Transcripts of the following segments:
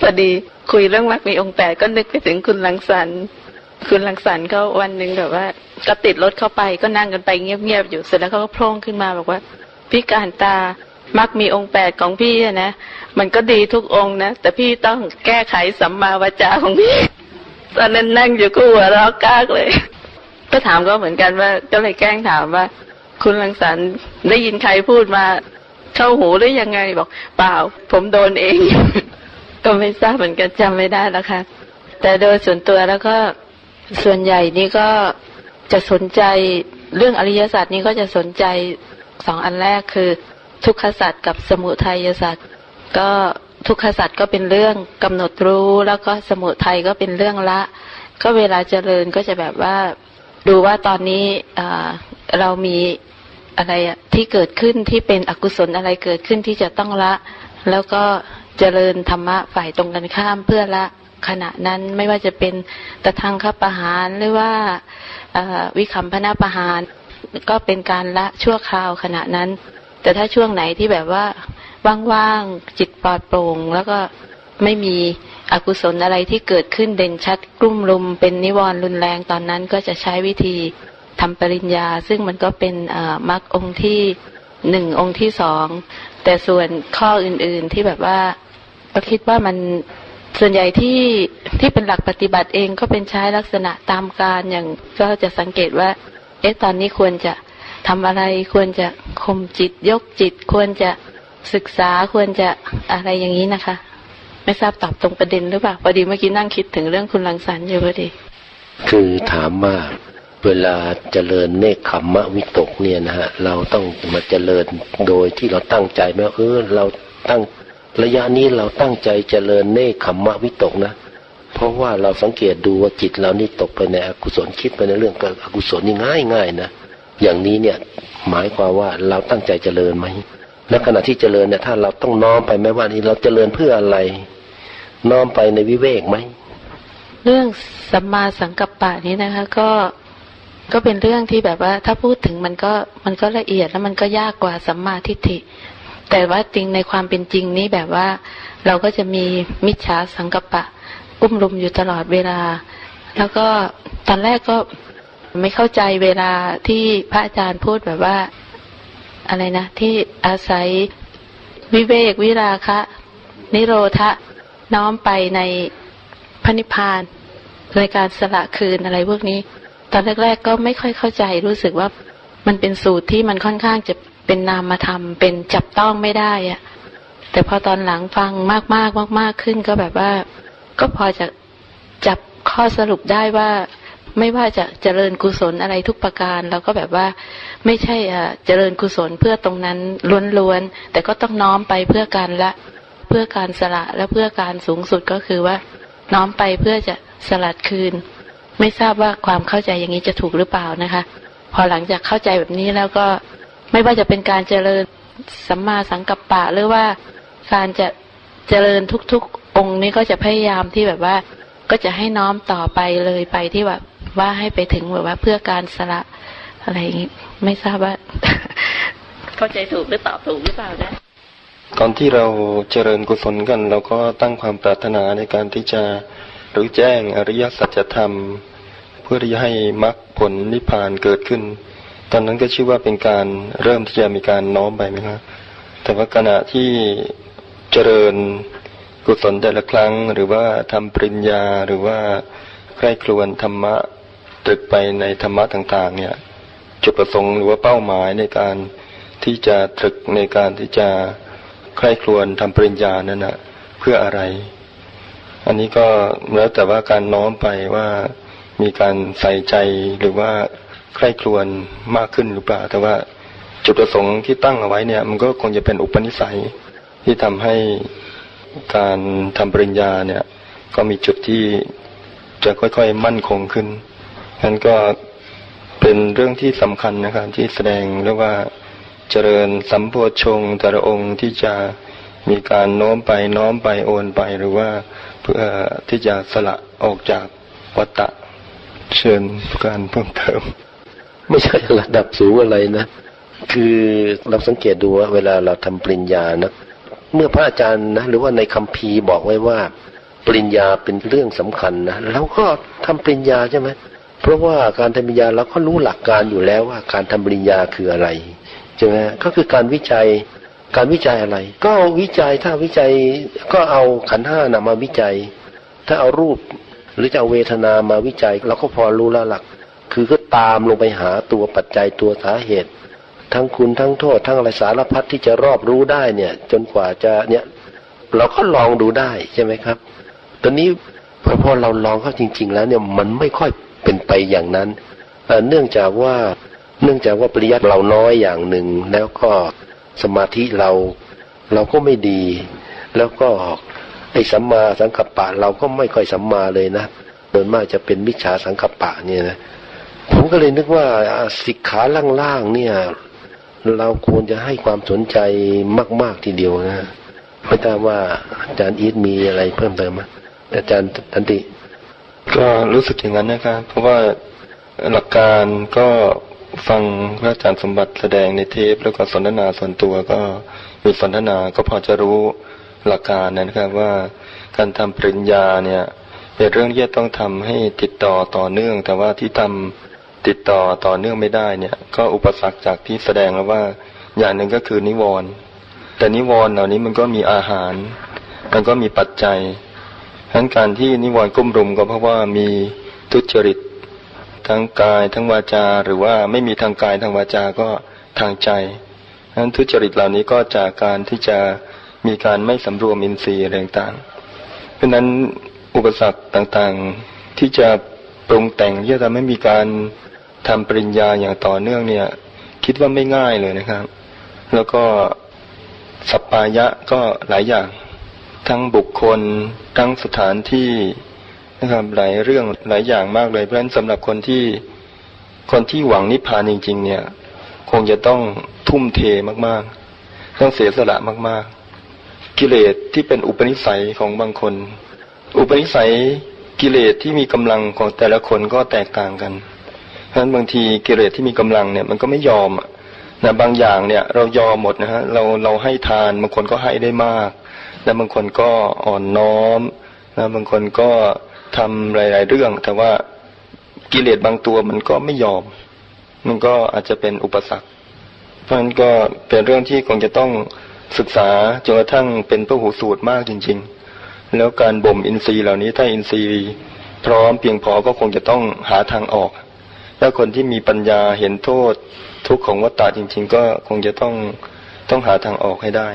พอดีคุยเรื่องมรรคมีองค์แปดก็นึกไปถึงคุณลังสันคุณลังสันเขาวันหนึ่งแบบว่า ก็ติดรถเข้าไปก็นั่งกันไปเงียบๆอยู่เสร็จแล้วเขาก็โพล่งขึ้นมาบอกว่าพี่การตามักมีองค์แปดของพี่นะ มันก็ดีทุกองค์นะ แต่พี่ต้องแก้ไขสัมมาวจาของพี่ ตอนนั้นนั่งอยู่คู่หัวเราะกากเลย ก็ถามก็เหมือนกันว่า ก็เลยแกล้งถามว่า คุณลังสันได้ยินใครพูดมา เข้าหูหรือยังไงบอก เปล่า ผมโดนเอง ก็ไม่ทราบเหมือนกันจำไม่ได้แล้วค่ะ แต่โดยส่วนตัวแล้วก็ส่วนใหญ่นี่ก็จะสนใจเรื่องอริยศาสัจนี้ก็จะสนใจสองอันแรกคือ ทุกขศาสัจกับสมุทัยศาสัจก็ทุกขศาสัจก็เป็นเรื่องกำหนดรู้แล้วก็สมุทัยก็เป็นเรื่องละ ก็เวลาเจริญก็จะแบบว่าดูว่าตอนนี้เรามีอะไรที่เกิดขึ้นที่เป็นอกุศลอะไรเกิดขึ้นที่จะต้องละ แล้วก็ เจริญธรรมะฝ่ายตรงกันข้ามเพื่อละขณะนั้นไม่ว่าจะเป็นตะทางคประหารหรือว่าวิคัมพนาประหาร ก็เป็นการละชั่วคราวขณะนั้น แต่ถ้าช่วงไหนที่แบบว่าว่างๆจิตปลอดโปร่ง แล้วก็ไม่มีอกุศลอะไรที่เกิดขึ้นเด่นชัดกลุ่มลุม เป็นนิวรณ์รุนแรงตอนนั้นก็จะใช้วิธีทำปริญญา ซึ่งมันก็เป็นมรรคองค์ที่หนึ่งองค์ที่สองแต่ส่วนข้ออื่นๆที่แบบว่า ก็คิดว่ามันส่วนใหญ่ที่ที่เป็นหลักปฏิบัติเองก็เป็นใช้ลักษณะตามการอย่างก็จะสังเกตว่า เอ๊ะตอนนี้ควรจะทำอะไรควรจะข่มจิตยกจิต ควรจะศึกษาควรจะอะไรอย่างนี้นะคะ ไม่ทราบตอบตรงประเด็นหรือเปล่าพอดีเมื่อกี้นั่งคิดถึงเรื่องคุณลังสันอยู่พอดี คือถามว่าเวลาเจริญเนคขมมะวิตกเนี่ยนะฮะเราต้องมาเจริญโดยที่เราตั้งใจไหมเออเราตั้ง ระยะนี้เราตั้งใจเจริญเนคขมมะวิตกนะ เพราะว่าเราสังเกตดูว่าจิตเรานี่ตกไปในอกุศลคิดไปในเรื่องอกุศลนี่ง่ายง่ายนะอย่างนี้เนี่ยหมายความว่าเราตั้งใจเจริญไหมและขณะที่เจริญเนี่ยถ้าเราต้องน้อมไปไหมว่านี่เราเจริญเพื่ออะไร น้อมไปในวิเวกไหมเรื่องสัมมาสังกัปปะนี้นะคะ ก็ก็เป็นเรื่องที่แบบว่า ถ้าพูดถึงมันก็มันก็ละเอียดแล้วมันก็ยากกว่าสัมมาทิฏฐิ แต่ว่าจริงในความเป็นจริงนี้แบบว่า เราก็จะมีมิจฉาสังกปปะ อุ้มลุมอยู่ตลอดเวลา แล้วก็ตอนแรกก็ไม่เข้าใจเวลาที่พระอาจารย์พูดแบบว่าอะไรนะ ที่อาศัยวิเวกวิราคะ นิโรธะน้อมไปในพระนิพพานในการสละคืนอะไรพวกนี้ ตอนแรก ๆ ก็ไม่ค่อยเข้าใจรู้สึกว่ามันเป็นสูตรที่มันค่อนข้างจะ เป็นนามธรรม เป็นจับต้องไม่ได้อะแต่พอตอนหลังฟังมากมากมากมากขึ้นก็แบบว่า ก็พอจะจับข้อสรุปได้ว่าไม่ว่าจะเจริญกุศลอะไรทุกประการเราก็แบบว่าไม่ใช่อะเจริญกุศลเพื่อตรงนั้นล้วนๆแต่ก็ต้องน้อมไปเพื่อการละเพื่อการสละและเพื่อการสูงสุดก็คือว่า น้อมไปเพื่อจะสลัดคืน ไม่ทราบว่าความเข้าใจอย่างนี้จะถูกหรือเปล่านะคะ พอหลังจากเข้าใจแบบนี้แล้วก็ ไม่ว่าจะเป็นการเจริญสัมมาสังกัปปะหรือว่าการจะเจริญทุกๆ องค์นี้ก็จะพยายามที่แบบว่า ก็จะให้น้อมต่อไปเลยไปที่แบบว่าให้ไปถึงแบบว่าเพื่อการสละอะไรอย่างนี้ไม่ทราบว่า เข้าใจถูกหรือตอบถูกหรือเปล่านะตอนที่เราเจริญกุศลกัน เราก็ตั้งความปรารถนาในการที่จะรู้แจ้งอริยสัจธรรม เพื่อที่จะให้มรรคผลนิพพานเกิดขึ้น ตอนนั้นก็ชื่อว่าเป็นการเริ่มที่จะมีการน้อมไปไหมครับ แต่ว่าขณะที่เจริญกุศลแต่ละครั้ง หรือว่าทำปริญญาหรือว่าใคร่ครวญธรรมะตรึกไปในธรรมะต่าง ๆ เนี่ย จุดประสงค์หรือว่าเป้าหมายในการที่จะตรึกในการที่จะใคร่ครวญทำปริญญานั้นนะเพื่ออะไร อันนี้ก็แล้วแต่ว่าการน้อมไปว่ามีการใส่ใจหรือว่า ใคร่ครวญมากขึ้นหรือเปล่า แต่ว่าจุดประสงค์ที่ตั้งเอาไว้เนี่ย มันก็คงจะเป็นอุปนิสัยที่ทำให้การทำปริญญาเนี่ย ก็มีจุดที่จะค่อยๆมั่นคงขึ้นนั้นก็เป็นเรื่องที่สำคัญนะครับ ที่แสดงเรียกว่าเจริญสัมโพชงแต่ละองค์ที่จะมีการโน้มไปน้อมไปโอนไปหรือว่าเพื่อที่จะสละออกจากวัตตะเชิญการเพิ่มเติม ไม่ใช่ระดับสูงอะไรนะ คือเราสังเกตดูว่าเวลาเราทำปริญญานะเมื่อพระอาจารย์นะหรือว่าในคัมภีร์บอกไว้ว่า ปริญญาเป็นเรื่องสำคัญนะเราก็ทำปริญญาใช่ไหมเพราะว่าการทำปริญญาเราก็รู้หลักการอยู่แล้วว่าการทำปริญญาคืออะไรใช่ไหมก็คือการวิจัยการวิจัยอะไร ก็วิจัยถ้าวิจัยก็เอาขันห้านะมาวิจัย ถ้าเอารูปหรือจะเอาเวทนามาวิจัย เราก็พอรู้แล้วหลัก ตามลงไปหาตัวปัจจัยตัวสาเหตุ ทั้งคุณทั้งโทษ ทั้งอะไรสารพัดที่จะรอบรู้ได้เนี่ย จนกว่าจะเนี่ย เราก็ลองดูได้ใช่ไหมครับ ตอนนี้พอพอเราลองเข้าจริง ๆ แล้วเนี่ยมันไม่ค่อยเป็นไปอย่างนั้นเนื่องจากว่าเนื่องจากว่าปริยัติเราน้อยอย่างหนึ่ง แล้วก็สมาธิเราเราก็ไม่ดี แล้วก็ไอ้สัมมาสังกัปปะเราก็ไม่ค่อยสัมมาเลยนะโดยมากจะเป็นมิจฉาสังกัปปะเนี่ยนะ ผมก็เลยนึกว่าสิกขาล่างๆเนี่ย เราควรจะให้ความสนใจมาก ๆทีเดียวนะไม่ทราบว่าอาจารย์อีทมีอะไรเพิ่มเติมไหมอาจารย์ทันติ ก็รู้สึกอย่างนั้นนะครับ เพราะว่าหลักการก็ฟังพระอาจารย์สมบัติแสดงในเทปแล้วก็สนทนาส่วนตัวก็มีสนทนาก็พอจะรู้หลักการนะครับว่าการทำปริญญาเนี่ยเป็นเรื่องที่ต้องทำให้ติดต่อต่อเนื่อง แต่ว่าที่ทำ ติดต่อต่อเนื่องไม่ได้เนี่ย ก็อุปสรรคจากที่แสดงแล้วว่า อย่างหนึ่งก็คือนิวรณ์แต่นิวรณ์เหล่านี้มันก็มีอาหาร มันก็มีปัจจัยทั้นการที่นิวรณ์กุ้มรุมก็เพราะว่ามีทุจริตทั้งกายทั้งวาจาหรือว่าไม่มีทางกายทางวาจาก็ทางใจนั้นทุจริตเหล่านี้ก็จากการที่จะมีการไม่สำรวมอินทรีย์อะไรต่างๆเพราะนั้นอุปสรรคต่างๆที่จะปรุงแต่งที่จะทำให้มีการ ทำปริญญาอย่างต่อเนื่องเนี่ย คิดว่าไม่ง่ายเลยนะครับ แล้วก็สัปปายะก็หลายอย่าง ทั้งบุคคล ทั้งสถานที่นะครับหลายเรื่องหลายอย่างมากเลยเพราะฉะนั้นสำหรับคนที่คนที่หวังนิพพานจริง ๆ เนี่ย คงจะต้องทุ่มเทมากๆ ต้องเสียสละมาก ๆ กิเลสที่เป็นอุปนิสัยของบางคน อุปนิสัยกิเลสที่มีกำลังของแต่ละคนก็แตกต่างกัน นั้นบางทีกิเลสที่มีกำลังเนี่ยมันก็ไม่ยอมนะบางอย่างเนี่ย เรายอมหมดนะฮะเราเราให้ทานบางคนก็ให้ได้มากและบางคนก็อ่อนน้อมนะบางคนก็ทำหลาย ๆ เรื่อง แต่ว่ากิเลสบางตัวมันก็ไม่ยอม มันก็อาจจะเป็นอุปสรรค เพราะฉะนั้นก็เป็นเรื่องที่คงจะต้องศึกษาจนกระทั่งเป็นพระหูสูตรมากจริง ๆ แล้วการบ่มอินทรีย์เหล่านี้ถ้าอินทรีย์พร้อมเพียงพอก็คงจะต้องหาทางออก ถ้าคนที่มีปัญญาเห็นโทษทุกข์ของวัฏฏะจริง ๆ ก็คงจะต้องต้องหาทางออกให้ได้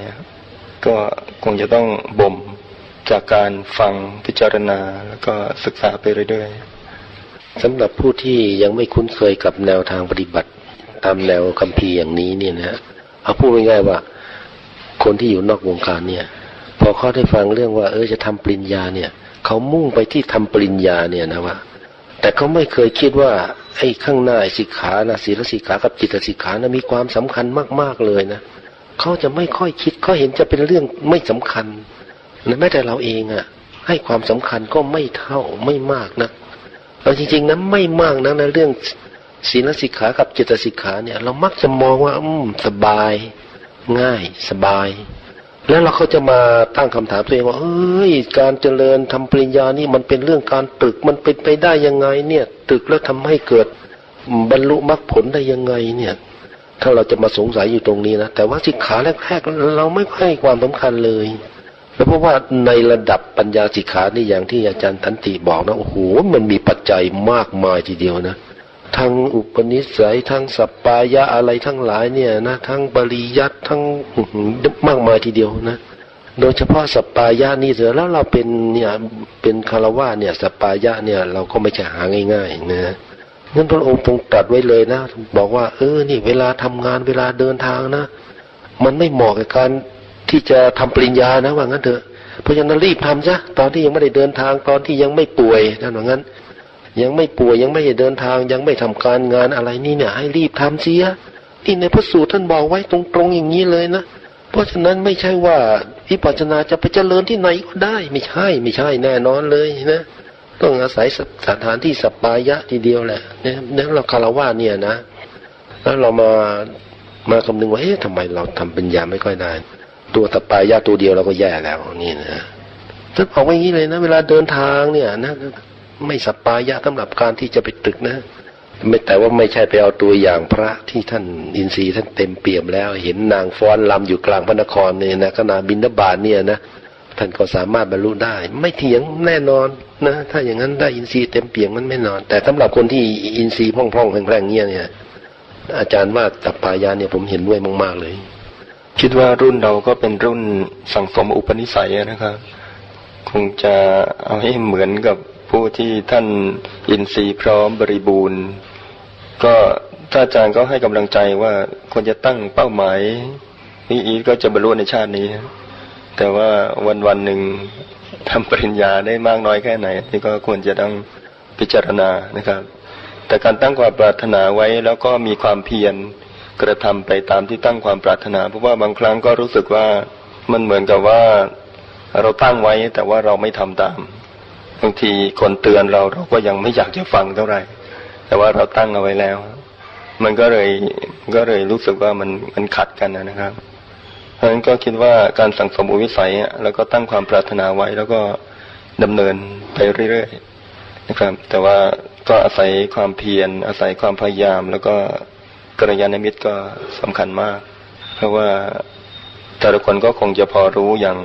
ก็คงจะต้องบ่มจากการฟังพิจารณาแล้วก็ศึกษาไปเรื่อยๆสำหรับผู้ที่ยังไม่คุ้นเคยกับแนวทางปฏิบัติ ตามแนวคัมภีร์อย่างนี้เนี่ยนะเอาพูดง่ายๆว่า คนที่อยู่นอกวงการเนี่ย พอเขาได้ฟังเรื่องว่า เออจะทำปริญญาเนี่ยเขามุ่งไปที่ทำปริญญาเนี่ยนะว่า แต่เขาไม่เคยคิดว่าไอ้ข้างหน้าสิกขานะศีลสิกขากับจิตสิกขานะมีความสำคัญมากๆเลยนะเขาจะไม่ค่อยคิดเขาเห็นจะเป็นเรื่องไม่สำคัญแม้แต่เราเองอะ่ะ ให้ความสำคัญก็ไม่เท่าไม่มากนะเราจริงๆนะไม่มากนะในเรื่องศีลสิกขากับจิตสิกขาเนี่ย เรามักจะมองว่า อืมสบาย ง่าย สบาย แล้วเราก็จะมาตั้งคำถามตัวเองว่าเอ้ยการเจริญทำปริญญานี่มันเป็นเรื่องการตึกมันเป็นไปได้ยังไง เนี่ยตึกแล้วทำให้เกิดบรรลุมรรคผลได้ยังไงเนี่ย ถ้าเราจะมาสงสัยอยู่ตรงนี้นะแต่ว่าสิกขาแรกๆเราไม่ให้ความสำคัญเลยแล้วเพราะว่าในระดับปัญญาสิกขานี่อย่างที่อาจารย์ทันติบอกนะโอ้โหมันมีปัจจัยมากมายทีเดียวนะ ทั้งอุปนิสัยทั้งสัปปายะอะไรทั้งหลายเนี่ยนะทั้งบริยัตทั้งมากมายทีเดียวนะโดยเฉพาะสัปปายะนี่เถอะแล้วเราเป็นเนี่ยเป็นคารวะเนี่ยสัปปายะเนี่ยเราก็ไม่ใช่หาง่ายๆนะนั่นพระองค์ทรงตรัสไว้เลยนะ บอกว่า เออนี่ เวลาทำงานเวลาเดินทางนะ มันไม่เหมาะกับการที่จะทำปริญญานะว่างั้นเถอะเพราะฉะนั้นรีบทำซะตอนที่ยังไม่ได้เดินทางตอนที่ยังไม่ป่วยนั่นว่างั้น ยังไม่ป่วยยังไม่ได้เดินทาง ยังไม่ทำการงานอะไรนี่เนี่ย ให้รีบทำเสียที่ในพระสูตรท่านบอกไว้ตรงๆอย่างนี้เลยนะเพราะฉะนั้นไม่ใช่ว่าวิปัสสนาจะไปเจริญที่ไหนก็ได้ ไม่ใช่ไม่ใช่แน่นอนเลยนะต้องอาศัยสถานที่สปายะทีเดียวแหละเนี่ยนั้นเราคารวะเนี่ยนะ แล้วเรามามาคำนึงว่าเอ๊ะทำไมเราทำปัญญาไม่ค่อยได้ ตัวตะปายาตัวเดียวเราก็แย่แล้วนี่นะท่านบอกว่าอย่างนี้เลยนะ เวลาเดินทางเนี่ยนะ ไม่สปายะสำหรับการที่จะไปตึกนะไม่แต่ว่าไม่ใช่ไปเอาตัวอย่างพระที่ท่านอินทรีย์ท่านเต็มเปี่ยมแล้ว เห็นนางฟ้อนลำอยู่กลางพระนครเนี่ยนะขณะบินดาบาทเนี่ยนะท่านก็สามารถบรรลุได้ ไม่เถียงแน่นอนนะ ถ้าอย่างนั้นได้อินทรีย์เต็มเปี่ยมมันไม่นอน แต่สำหรับคนที่อินทรีย์พร่องๆแรงๆเงี้ยเนี่ย อาจารย์ว่าตับปายาเนี่ยผมเห็นด้วยมากๆเลย คิดว่ารุ่นเราก็เป็นรุ่นสังสมอุปนิสัยนะครับ คงจะเอาให้เหมือนกับ ผู้ที่ท่านอินทรีย์พร้อมบริบูรณ์ ก็ถ้าอาจารย์ก็ให้กำลังใจว่าควรจะตั้งเป้าหมายนี่อีก็จะบรรลุในชาตินี้ แต่ว่าวันวันหนึ่งทำปริญญาได้มากน้อยแค่ไหนนี่ก็ควรจะต้องพิจารณานะครับ แต่การตั้งความปรารถนาไว้แล้วก็มีความเพียรกระทำไปตามที่ตั้งความปรารถนา เพราะว่าบางครั้งก็รู้สึกว่ามันเหมือนกับว่าเราตั้งไว้แต่ว่าเราไม่ทำตาม บางทีคนเตือนเราเราก็ยังไม่อยากจะฟังเท่าไหร่ แต่ว่าเราตั้งเอาไว้แล้ว มันก็เลยก็เลยรู้สึกว่ามันมันขัดกันนะครับ เพราะฉะนั้นก็คิดว่าการสั่งสมอุวิสัยแล้วก็ตั้งความปรารถนาไว้แล้วก็ดำเนินไปเรื่อยๆนะครับ แต่ว่าก็อาศัยความเพียร อาศัยความพยายาม แล้วก็กระยาณมิตรก็สำคัญมาก เพราะว่าแต่ละคนก็คงจะพอรู้อย่าง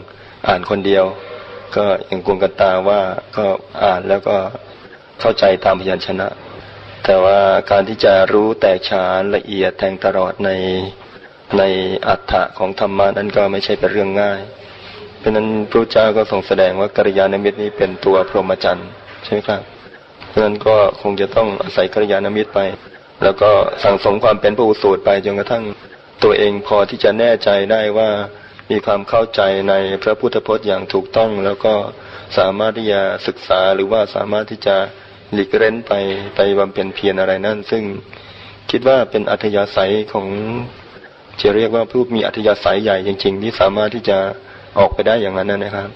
อ่านคนเดียว ก็อย่างกุงกันตาว่าก็อ่านแล้วก็เข้าใจตามพยัญชนะ แต่ว่าการที่จะรู้แตกฉานละเอียดแทงตลอดในในอัฏฐะของธรรมะนั้นก็ไม่ใช่เป็นเรื่องง่าย เพราะนั้นพระเจ้าก็ทรงแสดงว่ากัลยาณมิตรนี้เป็นตัวพรหมจรรย์ใช่ไหมครับ เพราะนั้นก็คงจะต้องอาศัยกัลยาณมิตรไป แล้วก็สั่งสมความเป็นผู้สูตรไปจนกระทั่งตัวเองพอที่จะแน่ใจได้ว่า มีความเข้าใจในพระพุทธพจน์อย่างถูกต้อง แล้วก็สามารถที่จะศึกษาหรือว่าสามารถที่จะหลีกเล้นไปไปบำเพ็ญเพียรอะไรนั่น ซึ่งคิดว่าเป็นอัธยาศัยของจะเรียกว่าผู้มีอัธยาศัยใหญ่จริง ๆ ที่สามารถที่จะออกไปได้อย่างนั้นนะครับ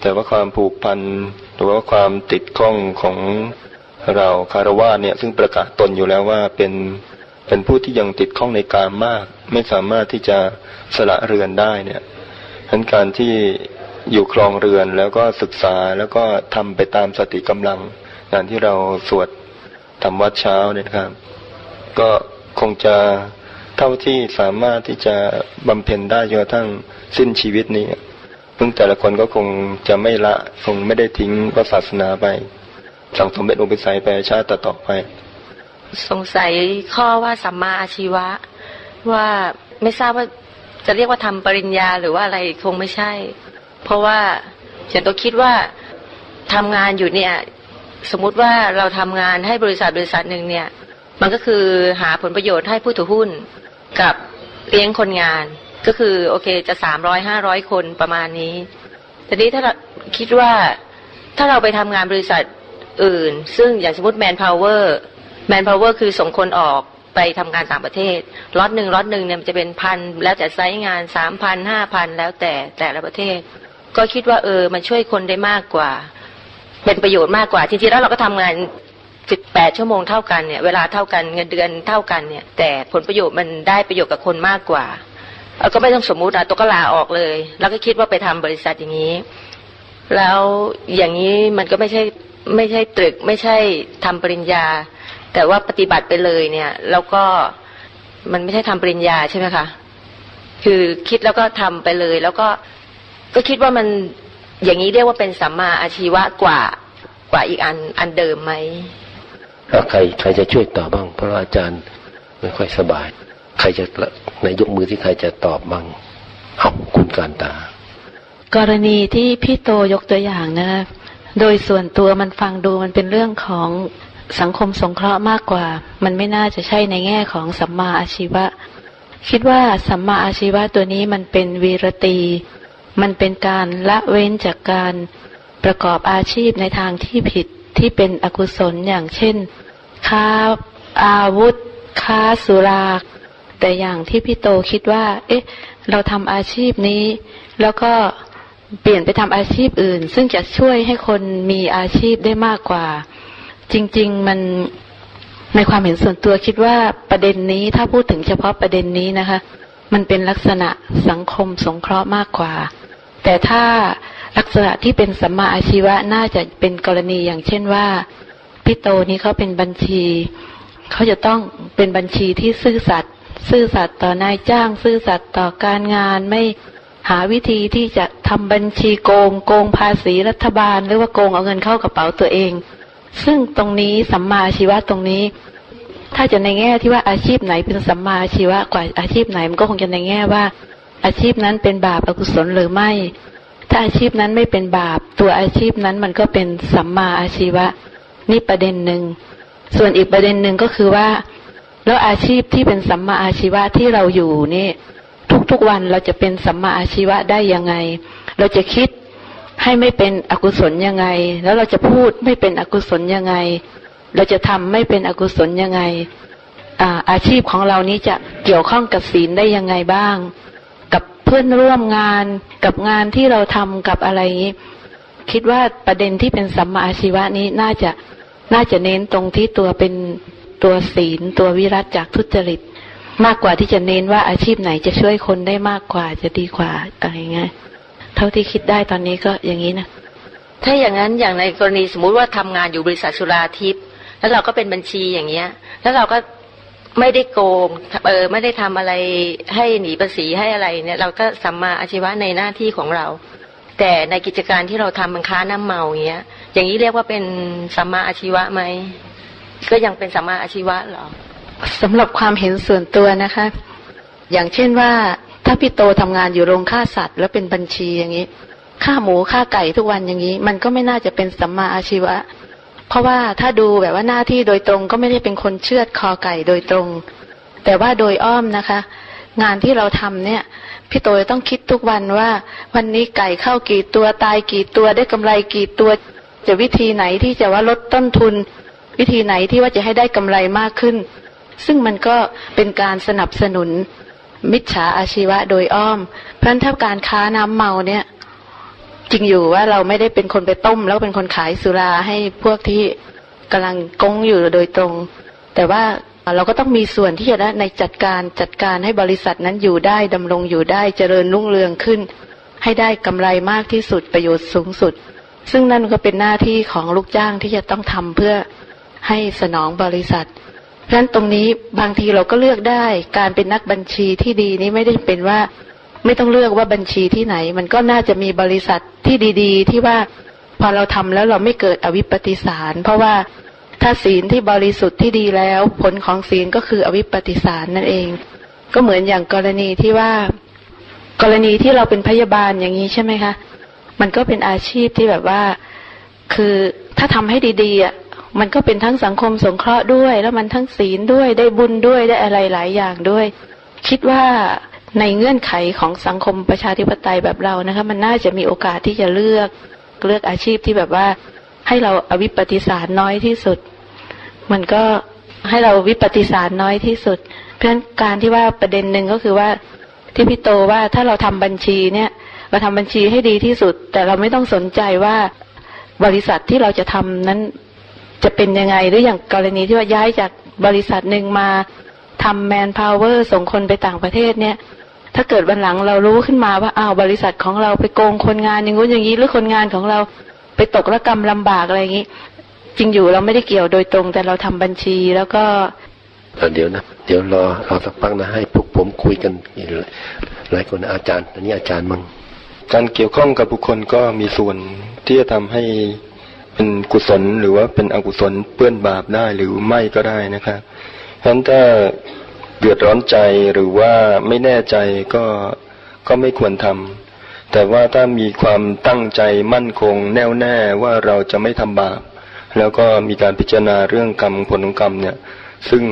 แต่ว่าความผูกพันหรือว่าความติดข้องของเราคารวะเนี่ยซึ่งประกาศตนอยู่แล้วว่าเป็นเป็นผู้ที่ยังติดข้องในการมาก ไม่สามารถที่จะสละเรือนได้เนี่ยั้นการที่อยู่คลองเรือนแล้วก็ศึกษาแล้วก็ทำไปตามสติกำลัง งานที่เราสวดทำวัดเช้าเนี่ยครับ ก็คงจะเท่าที่สามารถที่จะบำเพ็ญได้จนกระทั่งสิ้นชีวิตนี้เพิ่งแต่ละคนก็คงจะไม่ละคงไม่ได้ทิ้งพระศาสนาไป สังสมเป็นอุปสัยไปชาติต่อไป สงสัยข้อว่าสัมมาอาชีวะ ว่าไม่ทราบว่า จะเรียกว่าทำปริญญาหรือว่าอะไรคงไม่ใช่ เพราะว่าฉันตัวคิดว่าทำงานอยู่เนี่ย สมมุติว่าเราทำงานให้บริษัทบริษัทหนึ่งเนี่ย มันก็คือหาผลประโยชน์ให้ผู้ถือหุ้นกับเลี้ยงคนงาน ก็คือโอเคจะสามร้อยห้าร้อยคนประมาณนี้ทีนี้ถ้าเราคิดว่าถ้าเราไปทำงานบริษัทอื่น ซึ่งอย่างสมมติ manpower manpower คือส่งคนออก ไปทำงานต่างประเทศล็อตหนึ่งล็อตหนึ่งเนี่ยมันจะเป็นพันแล้วแต่ไซส์งานสามพันห้าพันแล้วแต่แต่ละประเทศ ก็คิดว่าเออมันช่วยคนได้มากกว่า เป็นประโยชน์มากกว่าจริงๆแล้วเราก็ทำงานสิบแปดชั่วโมงเท่ากันเนี่ยเวลาเท่ากันเงินเดือนเท่ากันเนี่ย แต่ผลประโยชน์มันได้ประโยชน์กับคนมากกว่าเอาก็ไม่ต้องสมมุติอะตัวก็ลาออกเลย แล้วก็คิดว่าไปทำบริษัทอย่างนี้ แล้วอย่างนี้มันก็ไม่ใช่ไม่ใช่ตรึกไม่ใช่ทำปริญญา แต่ว่าปฏิบัติไปเลยเนี่ย แล้วก็มันไม่ใช่ทำปริญญาใช่ไหมคะคือคิดแล้วก็ทำไปเลย แล้วก็ก็คิดว่ามันอย่างนี้เรียกว่าเป็นสัมมาอาชีวะกว่ากว่าอีกอันอันเดิมไหมใครใครจะช่วยตอบบ้าง เพราะอาจารย์ไม่ค่อยสบาย ใครจะในยกมือที่ใครจะตอบบ้างเอาคุณการตา กรณีที่พี่โตยกตัวอย่างนะโดยส่วนตัวมันฟังดูมันเป็นเรื่องของ สังคมสงเคราะห์มากกว่า มันไม่น่าจะใช่ในแง่ของสัมมาอาชีวะ คิดว่าสัมมาอาชีวะตัวนี้มันเป็นวีรตี มันเป็นการละเว้นจากการประกอบอาชีพในทางที่ผิดที่เป็นอกุศลอย่างเช่น ค้าอาวุธ ค้าสุรา แต่อย่างที่พี่โตคิดว่า เอ๊ะ เราทำอาชีพนี้ แล้วก็เปลี่ยนไปทำอาชีพอื่น ซึ่งจะช่วยให้คนมีอาชีพได้มากกว่า จริง ๆ มันในความเห็นส่วนตัวคิดว่าประเด็นนี้ถ้าพูดถึงเฉพาะประเด็นนี้นะคะ มันเป็นลักษณะสังคมสงเคราะห์มากกว่า แต่ถ้าลักษณะที่เป็นสัมมาอาชีวะน่าจะเป็นกรณีอย่างเช่นว่าพี่โตนี้เขาเป็นบัญชี เขาจะต้องเป็นบัญชีที่ซื่อสัตย์ซื่อสัตย์ต่อนายจ้าง ซื่อสัตย์ต่อการงานไม่หาวิธีที่จะทำบัญชีโกง โกงภาษีรัฐบาล หรือว่าโกงเอาเงินเข้ากระเป๋าตัวเอง ซึ่งตรงนี้สัมมาอาชีวะตรงนี้ ถ้าจะในแง่ที่ว่าอาชีพไหนเป็นสัมมาอาชีวะกว่าอาชีพไหนมันก็คงจะในแง่ว่า อาชีพนั้นเป็นบาปอกุศลหรือไม่ ถ้าอาชีพนั้นไม่เป็นบาป ตัวอาชีพนั้นมันก็เป็นสัมมาอาชีวะนี่ประเด็นหนึ่งส่วนอีกประเด็นหนึ่งก็คือว่า แล้วอาชีพที่เป็นสัมมาอาชีวะที่เราอยู่นี่ ทุกๆวันเราจะเป็นสัมมาอาชีวะได้ยังไง เราจะคิด ให้ไม่เป็นอกุศลยังไง แล้วเราจะพูดไม่เป็นอกุศลยังไง เราจะทำไม่เป็นอกุศลยังไงอาอาชีพของเรานี้จะเกี่ยวข้องกับศีลได้ยังไงบ้าง กับเพื่อนร่วมงานกับงานที่เราทำกับอะไรนี้คิดว่าประเด็นที่เป็นสัมมาอาชีวะนี้น่าจะน่าจะเน้นตรงที่ตัวเป็นตัวศีล ตัววิรัตจากทุจริต มากกว่าที่จะเน้นว่าอาชีพไหนจะช่วยคนได้มากกว่าจะดีกว่าอะไรเงี้ย เท่าที่คิดได้ตอนนี้ก็อย่างนี้นะถ้าอย่างนั้นอย่างในกรณีสมมุติว่าทำงานอยู่บริษัทสุราทิพย์แล้วเราก็เป็นบัญชีอย่างเงี้ย แล้วเราก็ไม่ได้โกงเออไม่ได้ทำอะไรให้หนีภาษีให้อะไรเนี่ย เราก็สัมมาอาชีวะในหน้าที่ของเรา แต่ในกิจการที่เราทำมันค้าน้ำเมาอย่างเงี้ย อย่างนี้เรียกว่าเป็นสัมมาอาชีวะไหมก็ยังเป็นสัมมาอาชีวะหรอสำหรับความเห็นส่วนตัวนะคะ อย่างเช่นว่า ถ้าพี่โตทำงานอยู่โรงฆ่าสัตว์ แล้วเป็นบัญชีอย่างนี้ฆ่าหมูฆ่าไก่ทุกวันอย่างนี้ มันก็ไม่น่าจะเป็นสัมมาอาชีวะ เพราะว่าถ้าดูแบบว่าหน้าที่โดยตรงก็ไม่ได้เป็นคนเชือดคอไก่โดยตรง แต่ว่าโดยอ้อมนะคะ งานที่เราทำเนี่ยพี่โตต้องคิดทุกวันว่า วันนี้ไก่เข้ากี่ตัวตายกี่ตัวได้กำไรกี่ตัว จะวิธีไหนที่จะว่าลดต้นทุน วิธีไหนที่ว่าจะให้ได้กำไรมากขึ้น ซึ่งมันก็เป็นการสนับสนุน มิจฉาอาชีวะโดยอ้อม เพราะถ้าการค้าน้ำเมาเนี่ย จริงอยู่ว่าเราไม่ได้เป็นคนไปต้ม แล้วเป็นคนขายสุราให้พวกที่กำลังกงอยู่โดยตรง แต่ว่าเราก็ต้องมีส่วนที่จะในจัดการจัดการให้บริษัทนั้นอยู่ได้ดำรงอยู่ได้เจริญรุ่งเรืองขึ้น ให้ได้กำไรมากที่สุดประโยชน์สูงสุด ซึ่งนั่นก็เป็นหน้าที่ของลูกจ้างที่จะต้องทำเพื่อให้สนองบริษัท ฉะนั้นตรงนี้บางทีเราก็เลือกได้ การเป็นนักบัญชีที่ดีนี้ไม่ได้เป็นว่า ไม่ต้องเลือกว่าบัญชีที่ไหน มันก็น่าจะมีบริษัทที่ดี ๆ ที่ว่าพอเราทำแล้วเราไม่เกิดอวิปปิสาร เพราะว่าถ้าศีลที่บริสุทธิ์ที่ดีแล้ว ผลของศีลก็คืออวิปปิสารนั่นเอง ก็เหมือนอย่างกรณีที่ว่า กรณีที่เราเป็นพยาบาลอย่างนี้ใช่ไหมคะ มันก็เป็นอาชีพที่แบบว่า คือถ้าทำให้ดีๆอะ มันก็เป็นทั้งสังคมสงเคราะห์ด้วย แล้วมันทั้งศีลด้วยได้บุญด้วยได้อะไรหลายอย่างด้วย คิดว่าในเงื่อนไขของสังคมประชาธิปไตยแบบเรานะคะ มันน่าจะมีโอกาสที่จะเลือกเลือกอาชีพที่แบบว่า ให้เราอาวิปปิสารน้อยที่สุด มันก็ให้เราวิปฏิสารน้อยที่สุด เพราะฉะนั้นการที่ว่าประเด็นหนึ่งก็คือว่าที่พี่โตว่าถ้าเราทำบัญชีเนี่ยเราทำบัญชีให้ดีที่สุด แต่เราไม่ต้องสนใจว่าบริษัทที่เราจะทำนั้น จะเป็นยังไง หรืออย่างกรณีที่ว่าย้ายจากบริษัทหนึ่งมาทำแมนพาวเวอร์ส่งคนไปต่างประเทศเนี่ย ถ้าเกิดวันหลังเรารู้ขึ้นมาว่าอ้าวบริษัทของเราไปโกงคนงานอย่างงู้นอย่างนี้หรือคนงานของเราไปตกระกรรมลำบากอะไรอย่างนี้จริงอยู่เราไม่ได้เกี่ยวโดยตรง แต่เราทำบัญชีแล้วก็เดี๋ยวนะเดี๋ยวรอรอสักพักนะให้พวกผมคุยกันหลายคนอาจารย์อันนี้อาจารย์มั่งการเกี่ยวข้องกับบุคคลก็มีส่วนที่จะทำให้ เป็นกุศลหรือว่าเป็นอกุศลเปื้อนบาปได้หรือไม่ก็ได้นะครับฉะนั้นถ้าเดือดร้อนใจหรือว่าไม่แน่ใจก็ก็ไม่ควรทำแต่ว่าถ้ามีความตั้งใจมั่นคงแน่วแน่ว่าเราจะไม่ทำบาป แล้วก็มีการพิจารณาเรื่องกรรมผลของกรรมเนี่ย ซึ่ง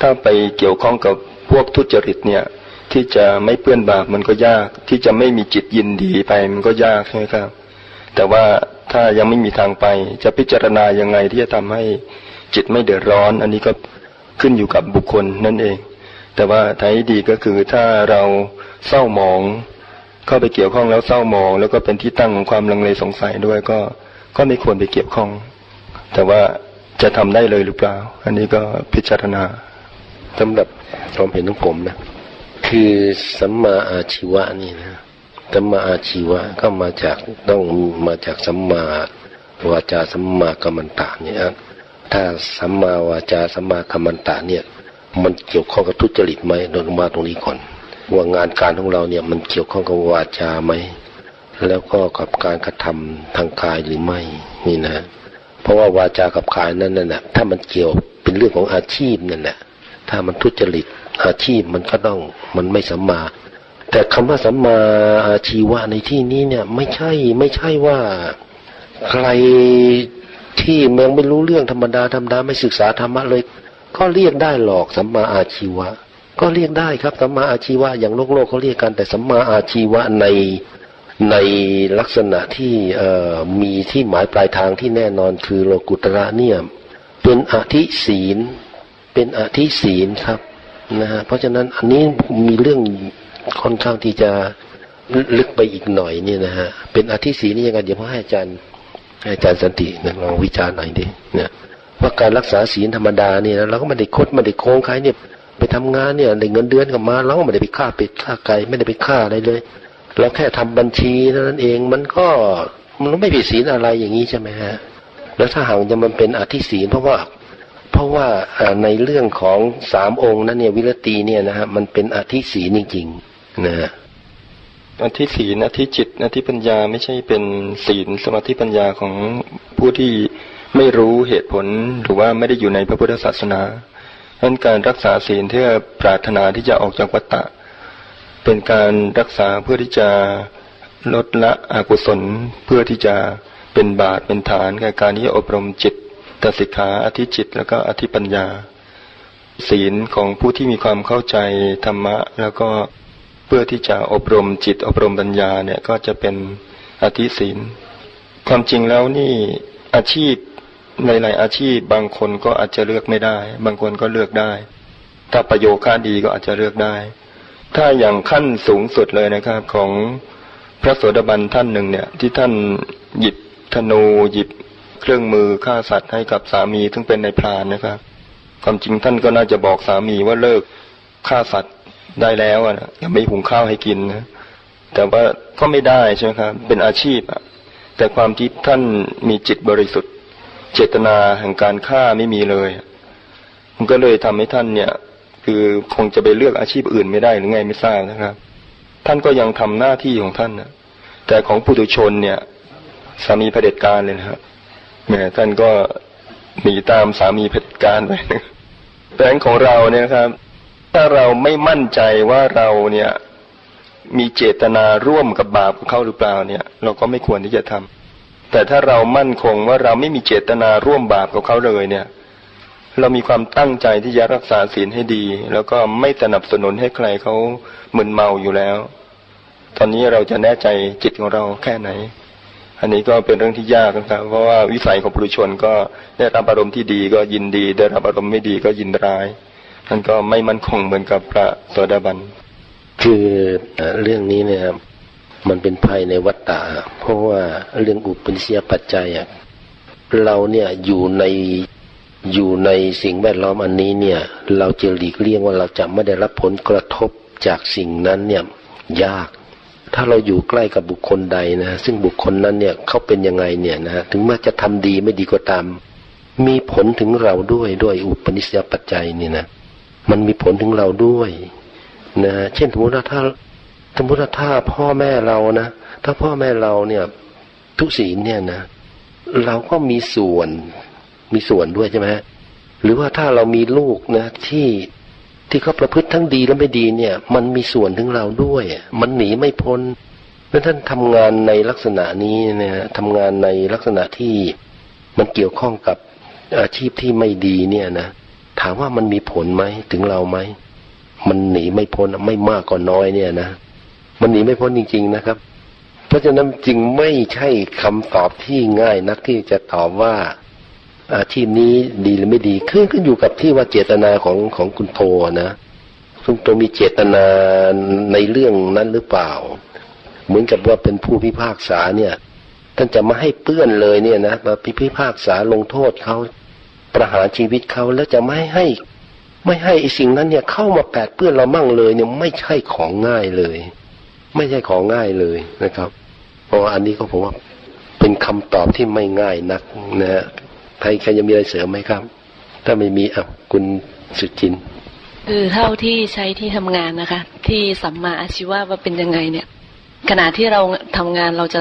ถ้าไปเกี่ยวข้องกับพวกทุจริตเนี่ยที่จะไม่เปื้อนบาปมันก็ยาก ที่จะไม่มีจิตยินดีไปมันก็ยากใช่ไหมครับ แต่ว่า ถ้ายังไม่มีทางไป จะพิจารณายังไงที่จะทำให้จิตไม่เดือดร้อน อันนี้ก็ขึ้นอยู่กับบุคคลนั่นเอง แต่ว่าท้ายดีก็คือถ้าเราเศร้าหมอง เข้าไปเกี่ยวข้องแล้วเศร้ามอง แล้วก็เป็นที่ตั้งของความลังเลสงสัยด้วยก็ก็ไม่ควรไปเกี่ยวข้อง แต่ว่าจะทำได้เลยหรือเปล่า อันนี้ก็พิจารณาสำหรับความเห็นของผมนะ คืคือสัมมาอาชีวะนี่นะ สัมมาอาชีวะก็มาจากต้องมาจากสัมมาวาจาสัมมากัมมันตะเนี่ยถ้าสัมมาวาจาสัมมากัมมันตะเนี่ย มันเกี่ยวข้องกับทุจริตไหมโดนมาตรงนี้ก่อนว่างานการของเราเนี่ยมันเกี่ยวข้องกับวาจาไหมแล้วก็กับการกระทำทางกายหรือไม่นี่นะ เพราะว่าวาจากับกายนั้นน่ะถ้ามันเกี่ยวเป็นเรื่องของอาชีพนั่นแหละถ้ามันทุจริตอาชีพมันก็ต้องมันไม่สัมมา แต่คำว่าสัมมาอาชีวะในที่นี้เนี่ยไม่ใช่ไม่ใช่ว่าใครที่เมืองไม่รู้เรื่องธรรมดาธรรมดาไม่ศึกษาธรรมะเลย ก็เรียกได้หรอกสัมมาอาชีวะ ก็เรียกได้ครับสัมมาอาชีวะอย่างโลกโลกเขาเรียกกัน แต่สัมมาอาชีวะในในลักษณะที่มีที่หมายปลายทางที่แน่นอนคือโลกุตระเนี่ยเป็นอธิศีล เป็นอธิศีลครับนะฮะเพราะฉะนั้นอันนี้มีเรื่อง ค่อนข้างที่จะลึกไปอีกหน่อยเนี่ยนะฮะ เป็นอธิศีนี่ยังไงเดี๋ยวพ่อให้อาจารย์ให้อาจารย์สันตินะลองวิจารณ์หน่อยดิเนี่ยว่าการรักษาศีลธรรมดาเนี่ยเราก็ไม่ได้คดไม่ได้โค้งใครเนี่ยไปทำงานเนี่ยได้เงินเดือนกับมาเราก็ไม่ได้ไปฆ่าเป็ดฆ่าไก่ไม่ได้ไปฆ่าอะไรเลย เราแค่ทำบัญชีเท่านั้นเองมันก็มันไม่ผิดศีลอะไรอย่างนี้ใช่ไหมฮะ แล้วถ้าหากจะมันเป็นอธิศีลเพราะว่าเพราะว่าในเรื่องของสามองค์นั้นเนี่ยวิรตีเนี่ยนะฮะมันเป็นอธิศีลจริงๆ นะอธิศีลอธิจิตอธิปัญญาไม่ใช่เป็นศีลสมาธิปัญญาของผู้ที่ไม่รู้เหตุผลหรือว่าไม่ได้อยู่ในพระพุทธศาสนาดังนั้นการรักษาศีลเพื่อปรารถนาที่จะออกจากวัฏฏะเป็นการรักษาเพื่อที่จะลดละอกุศลเพื่อที่จะเป็นบาตเป็นฐานในการที่อบรมจิตตสิกขาอธิจิต แล้วก็อธิปัญญา ศีลของผู้ที่มีความเข้าใจธรรมะ แล้วก็ เพื่อที่จะอบรมจิตอบรมปัญญาเนี่ยก็จะเป็นอธิศีล ความจริงแล้วนี่อาชีพในหลายอาชีพบางคนก็อาจจะเลือกไม่ได้ บางคนก็เลือกได้ ถ้าประโยค่าดีก็อาจจะเลือกได้ ถ้าอย่างขั้นสูงสุดเลยนะครับ ของพระโสดาบันท่านหนึ่งเนี่ย ที่ท่านหยิบธนูหยิบเครื่องมือฆ่าสัตว์ให้กับสามีซึ่งเป็นในพรานนะครับ ความจริงท่านก็น่าจะบอกสามีว่าเลิกฆ่าสัตว์ ได้แล้วนะยังไม่หุงข้าวให้กินนะแต่ว่าก็ไม่ได้ใช่ไหมครับ เป็นอาชีพอะ แต่ความที่ท่านมีจิตบริสุทธิ์ เจตนาแห่งการฆ่าไม่มีเลย มันก็เลยทำให้ท่านเนี่ย คือคงจะไปเลือกอาชีพอื่นไม่ได้หรือไงไม่ทราบนะครับ ท่านก็ยังทำหน้าที่ของท่านนะแต่ของปุถุชนเนี่ย สามีเผด็จการเลยนะครับแม่ท่านก็หนีตามสามีเผด็จการไปแต่ของเราเนี่ยนะครับ ถ้าเราไม่มั่นใจว่าเราเนี่ยมีเจตนาร่วมกับบาปของเขาหรือเปล่าเนี่ย เราก็ไม่ควรที่จะทำแต่ถ้าเรามั่นคงว่าเราไม่มีเจตนาร่วมบาปกับเขาเลยเนี่ย เรามีความตั้งใจที่จะรักษาศีลให้ดี แล้วก็ไม่สนับสนุนให้ใครเขามึนเมาอยู่แล้ว ตอนนี้เราจะแน่ใจจิตของเราแค่ไหน อันนี้ก็เป็นเรื่องที่ยากนะครับ เพราะว่าวิสัยของปุถุชนก็ได้รับอารมณ์ที่ดีก็ยินดี ได้รับอารมณ์ไม่ดีก็ยินร้าย นั่นก็ไม่มั่นคงเหมือนกับพระโสดาบัน คือเรื่องนี้เนี่ยมันเป็นภัยในวัฏฏะเพราะว่าเรื่องอุปนิสัยปัจจัยอะเราเนี่ยอยู่ในอยู่ในสิ่งแวดล้อมอันนี้เนี่ย เราจะหลีกเลี่ยงว่าเราจะไม่ได้รับผลกระทบจากสิ่งนั้นเนี่ยยาก ถ้าเราอยู่ใกล้กับบุคคลใดนะ ซึ่งบุคคลนั้นเนี่ยเขาเป็นยังไงเนี่ยนะถึงแม้จะทำดีไม่ดีก็ตาม มีผลถึงเราด้วยด้วยอุปนิสัยปัจจัยนี่นะ มันมีผลถึงเราด้วยนะเช่นสมมติว่าถ้าสมมติว่าถ้าพ่อแม่เรานะถ้าพ่อแม่เราเนี่ยทุศีลเนี่ยนะเราก็มีส่วนมีส่วนด้วยใช่ไหมหรือว่าถ้าเรามีลูกนะที่ที่เขาประพฤติทั้งดีและไม่ดีเนี่ย มันมีส่วนถึงเราด้วย มันหนีไม่พ้นเมื่อท่านทำงานในลักษณะนี้เนี่ยทำงานในลักษณะที่มันเกี่ยวข้องกับอาชีพที่ไม่ดีเนี่ยนะ ถามว่ามันมีผลไหมถึงเราไหมมันหนีไม่พ้นไม่มากก็น้อยเนี่ยนะมันหนีไม่พ้นจริง ๆนะครับ เพราะฉะนั้นจึงไม่ใช่คำตอบที่ง่ายนักที่จะตอบว่าอาชีพนี้ดีหรือไม่ดีขึ้นขึ้นอยู่กับที่ว่าเจตนาของของคุณโทนะคุณโทมีเจตนาในเรื่องนั้นหรือเปล่า เหมือนกับว่าเป็นผู้พิพากษาเนี่ย ท่านจะมาให้เปื้อนเลยเนี่ยนะมาพิพากษาลงโทษเขา ประหารชีวิตเขาแล้วจะไม่ให้ ไม่ให้ไอ้สิ่งนั้นเนี่ยเข้ามาแปดเปื้อนเรามั่งเลยเนี่ยไม่ใช่ของง่ายเลย ไม่ใช่ของง่ายเลยนะครับ เพราะอันนี้ก็ผมว่าเป็นคำตอบที่ไม่ง่ายนักนะฮะใครใครยังมีอะไรเสริมไหมครับ ถ้าไม่มีอะคุณสุจินคือเท่าที่ใช้ที่ทำงานนะคะ ที่สัมมาอาชีวะว่าเป็นยังไงเนี่ย ขณะที่เราทำงานเราจะ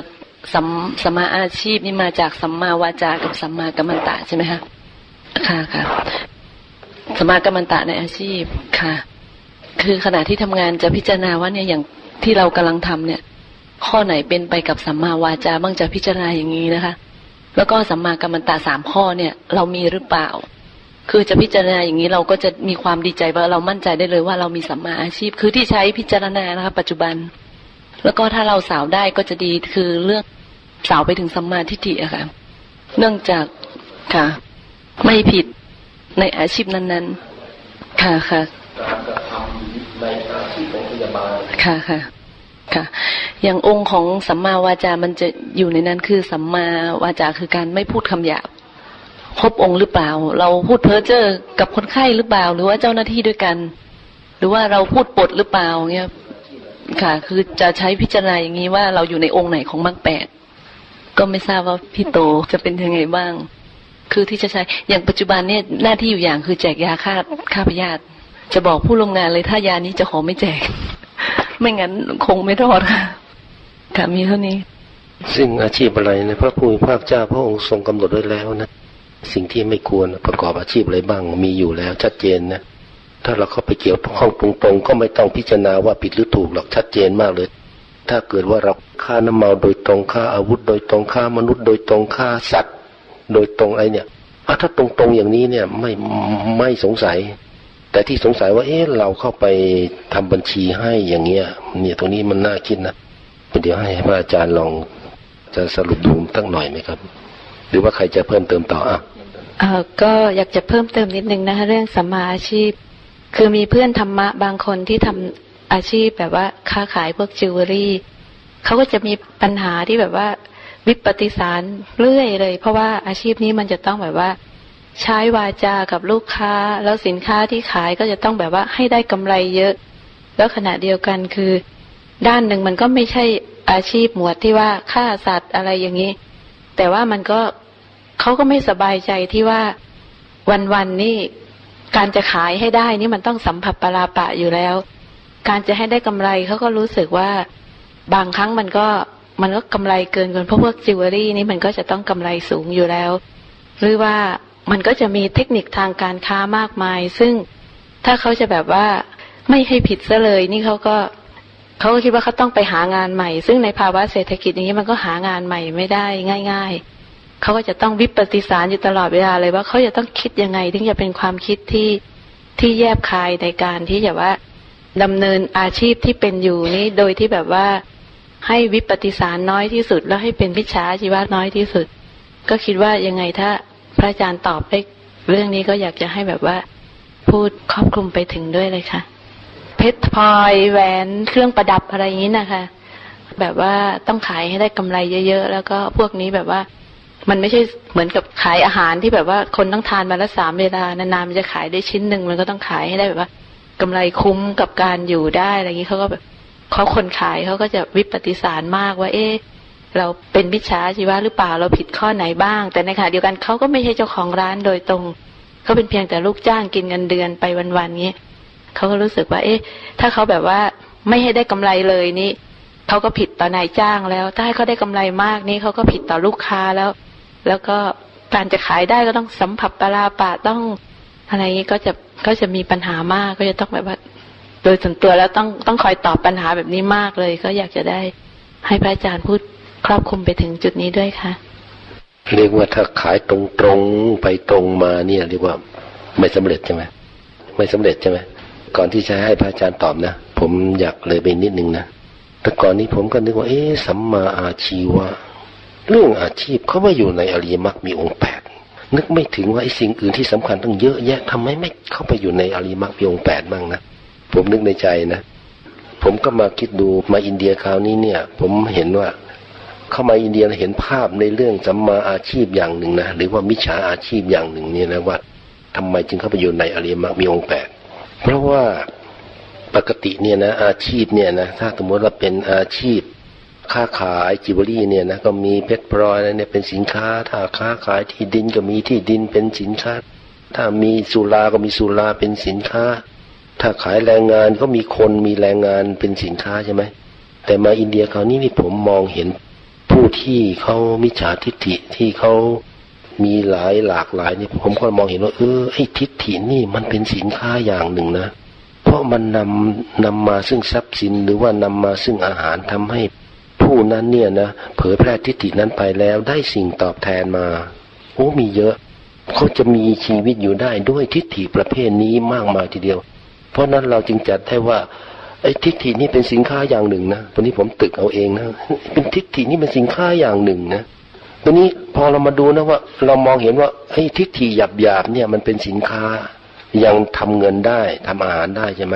สัมสัมมาอาชีพนี่มาจากสัมมาวาจากับสัมมากัมมันตะใช่ไหมคะ ค่ะค่ะสัมมากัมมันตะในอาชีพค่ะ คือขณะที่ทำงานจะพิจารณาว่าเนี่ยอย่างที่เรากำลังทำเนี่ย ข้อไหนเป็นไปกับสัมมาวาจาบ้างจะพิจารณาอย่างนี้นะคะ แล้วก็สัมมากัมมันตะสามข้อเนี่ย เรามีหรือเปล่า คือจะพิจารณาอย่างนี้เราก็จะมีความดีใจว่าเรามั่นใจได้เลยว่าเรามีสัมมาอาชีพ คือที่ใช้พิจารณานะคะ ปัจจุบัน แล้วก็ถ้าเราสาวได้ก็จะดีคือเรื่องสาวไปถึงสัมมาทิฏฐิอะค่ะ เนื่องจากค่ะ ไม่ผิดในอาชีพนั้น ๆ ค่ะค่ะการกระทำในอาชีพของพยาบาลค่ะค่ะค่ะ อย่างองค์ของสัมมาวาจา มันจะอยู่ในนั้นคือสัมมาวาจาคือการไม่พูดคำหยาบครบองค์หรือเปล่า เราพูดเพ้อเจ้อกับคนไข้หรือเปล่า หรือว่าเจ้าหน้าที่ด้วยกัน หรือว่าเราพูดปดหรือเปล่าเงี้ยค่ะ คือจะใช้พิจารณาอย่างนี้ว่าเราอยู่ในองค์ไหนของมรรคแปดก็ไม่ทราบว่าพี่โตจะเป็นยังไงบ้าง คือที่จะใช้อย่างปัจจุบันเนี่ยหน้าที่อยู่อย่างคือแจกยาฆ่าฆ่าพยาธิจะบอกผู้ลงงานเลยถ้ายานี้จะขอไม่แจก ไม่งั้นคงไม่รอดค่ะค่ะมีเท่านี้ซึ่งอาชีพอะไรในะพระผู้มีพระเจ้าพระองค์ทรงกำหนดไว้แล้วนะสิ่งที่ไม่ควรประกอบอาชีพอะไรบ้างมีอยู่แล้วชัดเจนนะถ้าเราเข้าไปเกี่ยวข้องตรงๆก็ไม่ต้องพิจารณาว่าผิดหรือถูกหรอกชัดเจนมากเลย ถ้าเกิดว่าเราฆ่าน้ำเมาโดยตรงฆ่าอาวุธโดยตรงฆ่ามนุษย์โดยตรงฆ่าสัตว์ โดยตรงไอะไรเนี่ยอะถ้าตรงๆอย่างนี้เนี่ยไม่ไม่สงสัย แต่ที่สงสัยว่าเอ๊ะเราเข้าไปทำบัญชีให้อย่างเงี้ย เนี่ยตรงนี้มันน่าคิดนะเดี๋ยวให้พระอาจารย์ลองจะสรุปดูตั้งหน่อยไหมครับ หรือว่าใครจะเพิ่มเติมต่ออะเออก็อยากจะเพิ่มเติมนิดนึงนะคะเรื่องสัมมาอาชีพ คือมีเพื่อนธรรมะบางคนที่ทำอาชีพแบบว่าค้าขายพวกจิวเวลรี่เขาก็จะมีปัญหาที่แบบว่า วิปฏิสารเรื่อยเลย เพราะว่าอาชีพนี้มันจะต้องแบบว่า ใช้วาจากับลูกค้า แล้วสินค้าที่ขายก็จะต้องแบบว่าให้ได้กำไรเยอะ แล้วขณะเดียวกันคือ ด้านหนึ่งมันก็ไม่ใช่อาชีพหมวดที่ว่าฆ่าสัตว์อะไรอย่างนี้ แต่ว่ามันก็เขาก็ไม่สบายใจที่ว่าวันๆนี่การจะขายให้ได้นี่มันต้องสัมผัปปลาปะอยู่แล้ว การจะให้ได้กำไรเขาก็รู้สึกว่า บางครั้งมันก็ มันก็กำไรเกินกินเพราะพวกจิวเวลรี่นี่มันก็จะต้องกำไรสูงอยู่แล้ว หรือว่ามันก็จะมีเทคนิคทางการค้ามากมาย ซึ่งถ้าเขาจะแบบว่าไม่ให้ผิดซะเลย นี่เขาก็เขาก็คิดว่าเขาต้องไปหางานใหม่ ซึ่งในภาวะเศรษฐกิจอย่างนี้มันก็หางานใหม่ไม่ได้ง่าย ๆ เขาก็จะต้องวิปฏิสารอยู่ตลอดเวลาเลยว่าเขาจะต้องคิดยังไง ถึงจะเป็นความคิดที่ที่แยบคายในการที่จะว่าดำเนินอาชีพที่เป็นอยู่นี้โดยที่แบบว่า ให้วิปฏิสารน้อยที่สุด แล้วให้เป็นวิชาชีวะน้อยที่สุด ก็คิดว่ายังไงถ้าพระอาจารย์ตอบได้เรื่องนี้ก็อยากจะให้แบบว่า พูดครอบคลุมไปถึงด้วยเลยค่ะ เพชรพลอยแหวนเครื่องประดับอะไรอย่างนี้นะคะ แบบว่าต้องขายให้ได้กำไรเยอะๆแล้วก็พวกนี้แบบว่า มันไม่ใช่เหมือนกับขายอาหารที่แบบว่าคนต้องทานมาละสามเวลานานๆมันจะขายได้ชิ้นหนึ่งมันก็ต้องขายให้ได้แบบว่ากำไรคุ้มกับการอยู่ได้อะไรอย่างนี้เขาก็แบบ เขาคนขายเขาก็จะวิปฏิสารมากว่า เอ๊ะเราเป็นมิจฉาชีวะหรือเปล่าเราผิดข้อไหนบ้าง แต่ในขณะเดียวกันเขาก็ไม่ใช่เจ้าของร้านโดยตรงเขาเป็นเพียงแต่ลูกจ้างกินเงินเดือนไปวันๆนี้เขาก็รู้สึกว่า เอ๊ะ ถ้าเขาแบบว่าไม่ให้ได้กำไรเลยนี่เขาก็ผิดต่อนายจ้างแล้ว ถ้าให้เขาได้กำไรมากนี่เขาก็ผิดต่อลูกค้าแล้ว แล้วก็การจะขายได้ก็ต้องสัมผัสปลาปะต้องอะไรนี้ก็จะก็จะมีปัญหามากก็จะต้องแบบว่า โดยส่วนตัวแล้วต้องต้องคอยตอบปัญหาแบบนี้มากเลย ก็อยากจะได้ให้พระอาจารย์พูดครอบคลุมไปถึงจุดนี้ด้วยค่ะ เรียกว่าถ้าขายตรงๆไปตรงมาเนี่ยเรียกว่าไม่สำเร็จใช่ไหมไม่สำเร็จใช่ไหมก่อนที่จะให้พระอาจารย์ตอบนะผมอยากเลยไปนิดนึงนะแต่ก่อนนี้ผมก็นึกว่า เอ๊ะสัมมาอาชีวะเรื่องอาชีพเขาว่าอยู่ในอริยมรรคมีองค์แปดนึกไม่ถึงว่าไอ้สิ่งอื่นที่สำคัญต้องเยอะแยะทำไมไม่เข้าไปอยู่ในอริยมรรคมีองค์แปดบ้างนะ ผมนึกในใจนะ ผมก็มาคิดดูมาอินเดียคราวนี้เนี่ย ผมเห็นว่า เข้ามาอินเดียเห็นภาพในเรื่องสัมมาอาชีพอย่างหนึ่งนะหรือว่ามิจฉาอาชีพอย่างหนึ่งเนี่ยนะว่าทำไมจึงเข้าไปอยู่ในอริยมรรคมีองค์แปดเพราะว่าปกติเนี่ยนะอาชีพเนี่ยนะถ้าสมมติว่าเป็นอาชีพค้าขายจิวเวลรี่เนี่ยนะก็มีเพชรพลอยอะไรเนี่ยเป็นสินค้า ถ้าค้าขายที่ดินก็มีที่ดินเป็นสินค้า ถ้ามีสุราก็มีสุราเป็นสินค้า ถ้าขายแรงงานก็มีคนมีแรงงานเป็นสินค้าใช่ไหมแต่มาอินเดียคราวนี้นี่ผมมองเห็นผู้ที่เขามิจฉาทิฏฐิที่เขามีหลายหลากหลายนี่ผมก็มองเห็นว่าเออไอ้ทิฏฐินี่มันเป็นสินค้าอย่างหนึ่งนะ เพราะมันนำนำมาซึ่งทรัพย์สินหรือว่านำมาซึ่งอาหารทำให้ผู้นั้นเนี่ยนะเผยแพร่ทิฏฐินั้นไปแล้วได้สิ่งตอบแทนมาโอ้มีเยอะเขาจะมีชีวิตอยู่ได้ด้วยทิฏฐิประเภทนี้มากมายทีเดียว เพราะนั้นเราจึงจัดได้ว่าไอ้ทิฏฐินี่เป็นสินค้าอย่างหนึ่งนะวันนี้ผมตึกเอาเองนะเป็นทิฏฐินี่เป็นสินค้าอย่างหนึ่งนะวันนี้พอเรามาดูนะว่า เรามองเห็นว่าไอ้ทิฏฐิหยาบๆเนี่ยมันเป็นสินค้า ยังทำเงินได้ทำอาหารได้ใช่ไหม